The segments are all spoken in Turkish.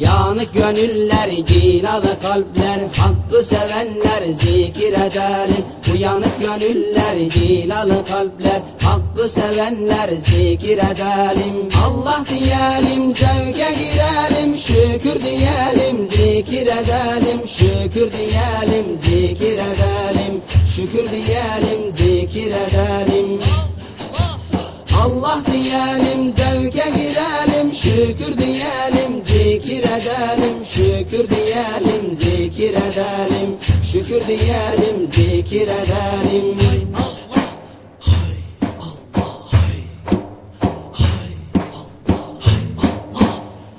Uyanık gönüller, cilalı kalpler Hakkı sevenler zikir edelim. Uyanık gönüller, cilalı kalpler Hakkı sevenler zikir edelim. Allah diyelim, zevke girelim Şükür diyelim, zikir edelim. Şükür diyelim, zikir edelim. Şükür diyelim, zikir edelim. Allah diyelim, zevke girelim, şükür diyelim, şükür diyelim, zikir edelim, şükür diyelim, zikir edelim.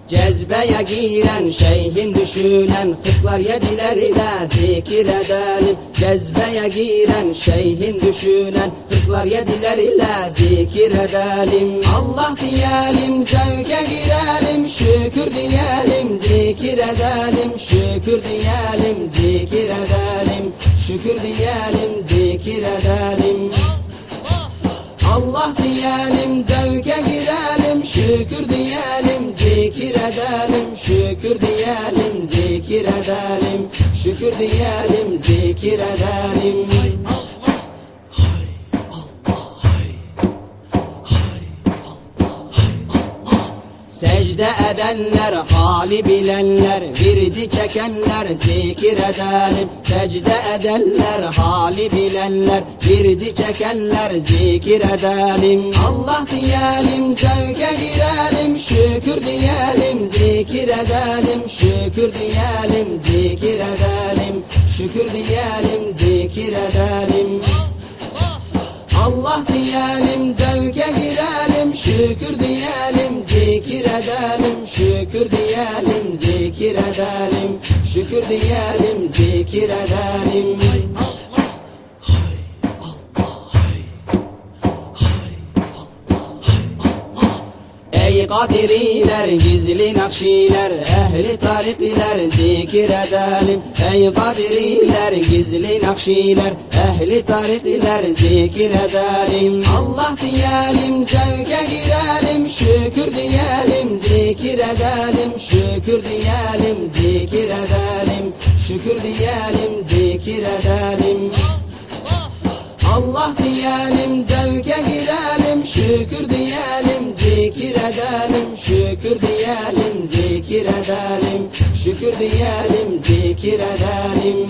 Cezbeye giren şeyhin düşünen Kırklar yediler ile zikir edelim. Cezbeye giren şeyhin düşünen Kırklar yediler ile zikir edelim. Allah diyelim zevke girelim Şükür diyelim zikir edelim. Şükür diyelim zikir edelim. Şükür diyelim zikir edelim. Allah diyelim zevke girelim şükür diyelim zikir edelim şükür diyelim zikir edelim şükür diyelim zikir edelim Secde edenler, hali bilenler, virdi çekenler zikir edelim. Secde edenler, hali bilenler, virdi çekenler zikir edelim. Allah diyelim, zevke girelim, şükür diyelim, zikir edelim, şükür diyelim, zikir edelim, şükür diyelim, zikir edelim. Allah diyelim, zevke girelim, şükür diyelim, zikir edelim, şükür diyelim, zikir edelim, şükür diyelim, zikir edelim. Ey kadiriler, gizli nakşiler, ehli tarikler zikir edelim. Ey kadiriler, gizli nakşiler, ehli tarikler zikir edelim. Allah diyelim, edelim, şükür diyelim, zikir edelim, şükür diyelim, zikir edelim. Allah diyelim, zevke girelim, şükür diyelim, zikir edelim, şükür diyelim, zikir edelim, şükür diyelim, zikir edelim.